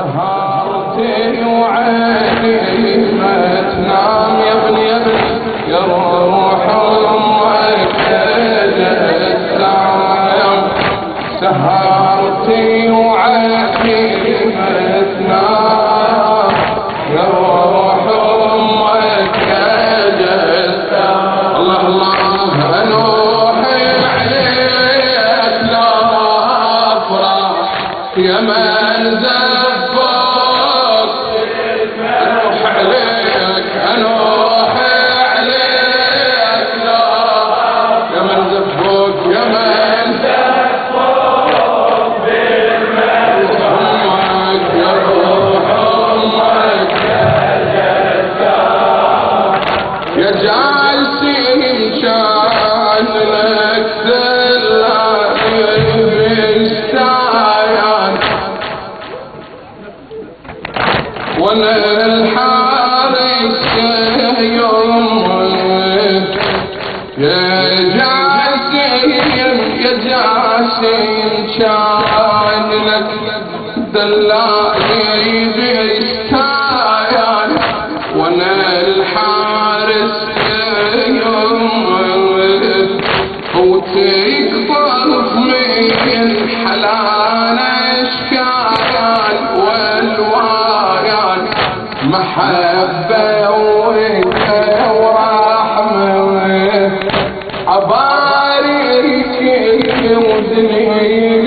سهرتي وعيني ما تنام دلائي بستايان وأنا الحارس يومك وتقطف من حلال اشكال والوايان محبة ورحمة أبارك ودليلي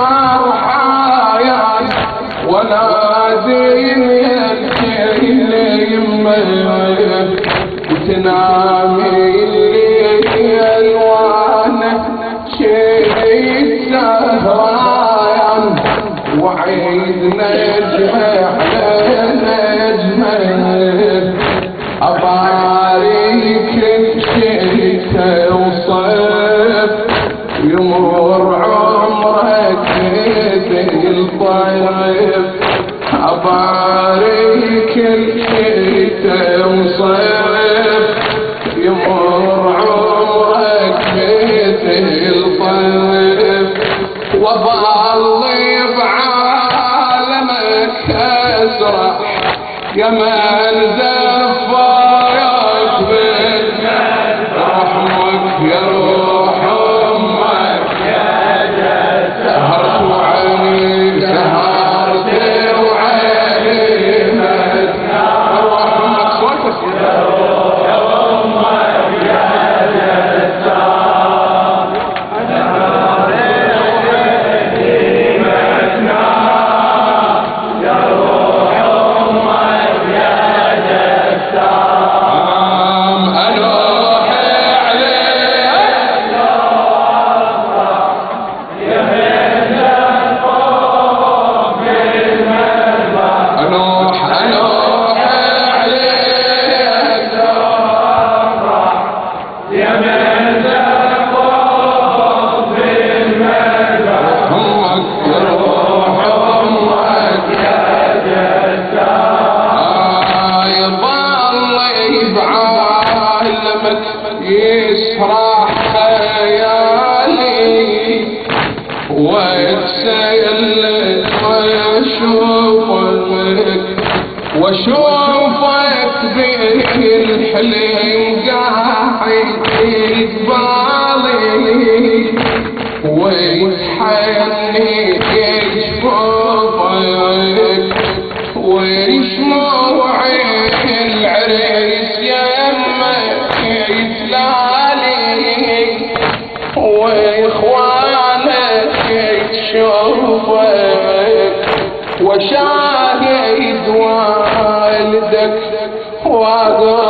بيك فرحايان ونادي الكيل يمك وتنامي الليل وأنا شيء سهران وعيد نجمة على نجمة أبارك الشتاء وصيف يمر Pare جفوفك ويشموع العريس يمك يتلالي وشاهد والدك واقف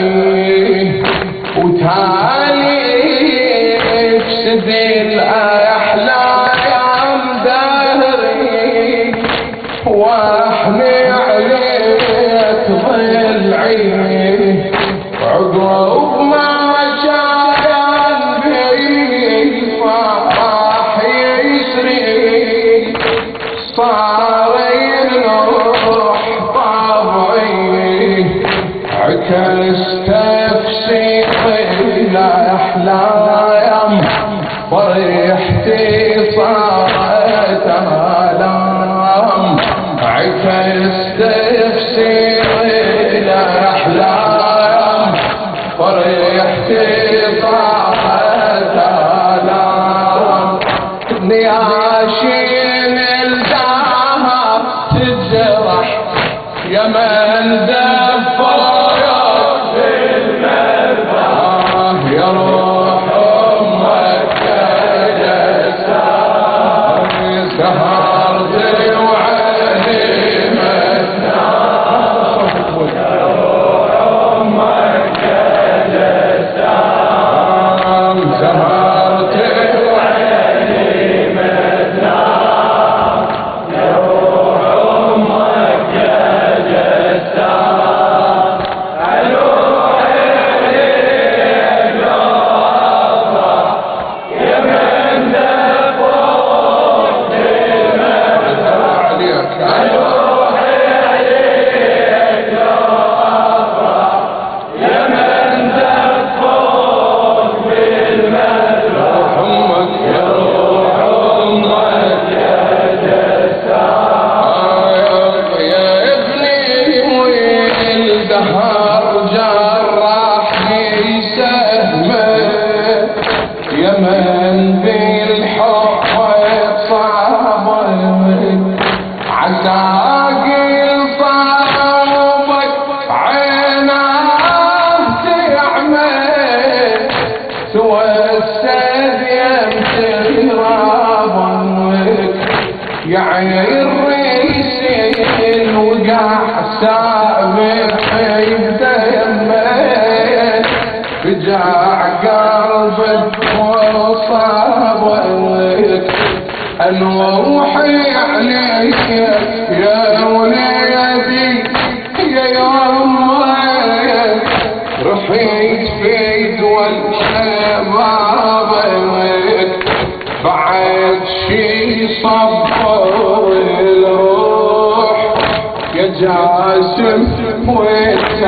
العالمين past they have seen. السيد يمشي راضنك يعني الريسين وقع حسابك يبدا يمين بجاع قلبك وصابك أنوحي عليك يا صبر الروح يا جاسم وانت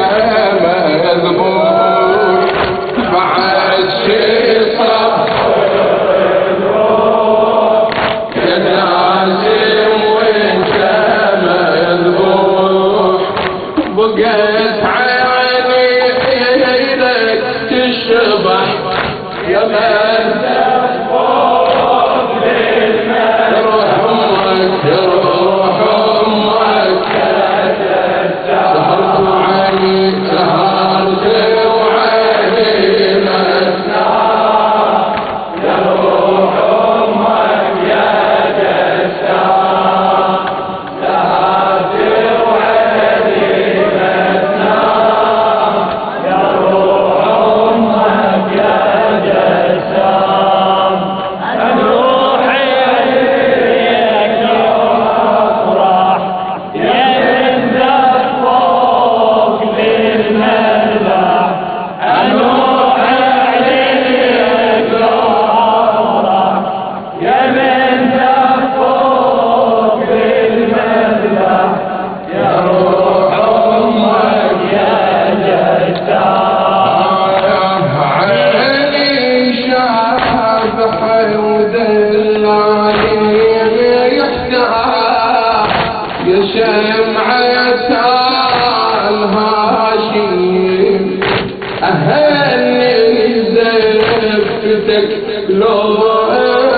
لو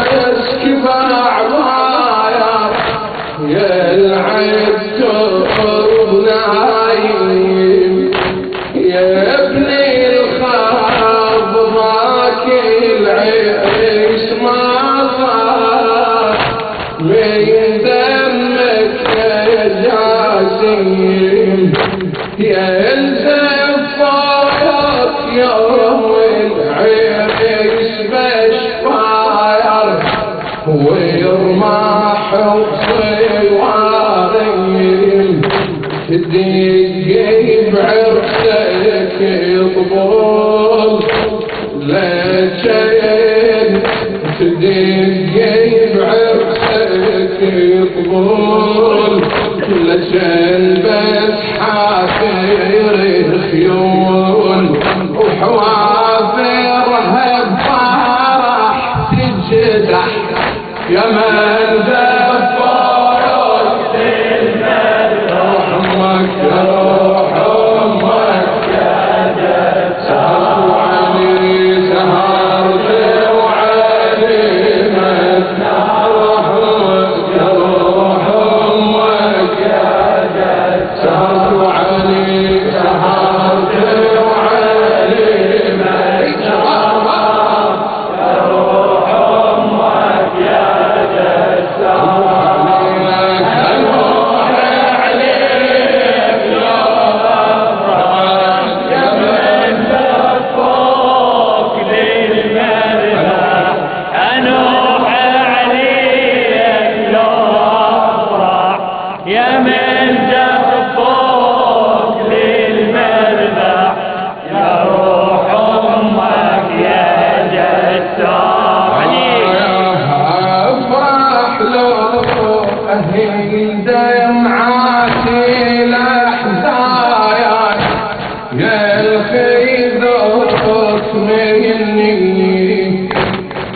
اسكف عبايا يلعب درب نايم يا ابني الخاب ضاك العيش ما صار من دمك يا جاسم يا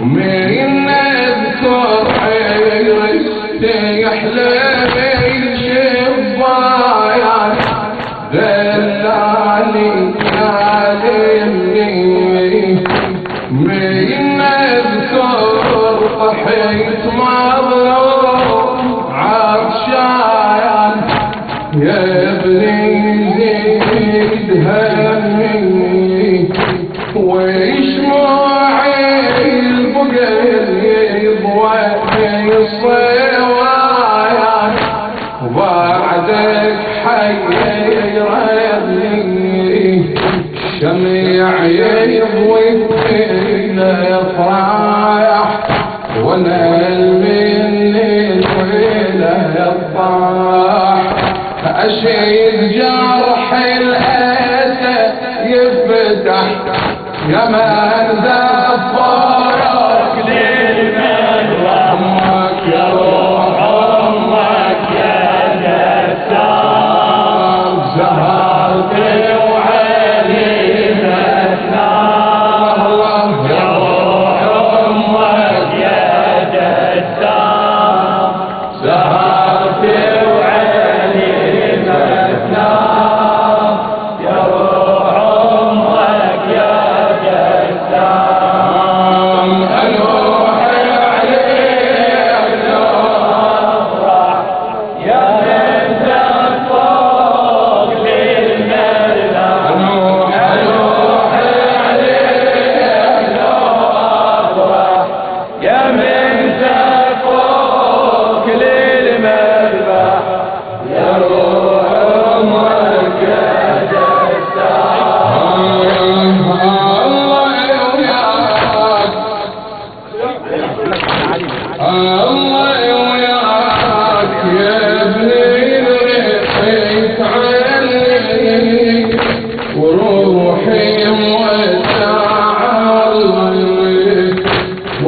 Man. حيرني شميع يضوي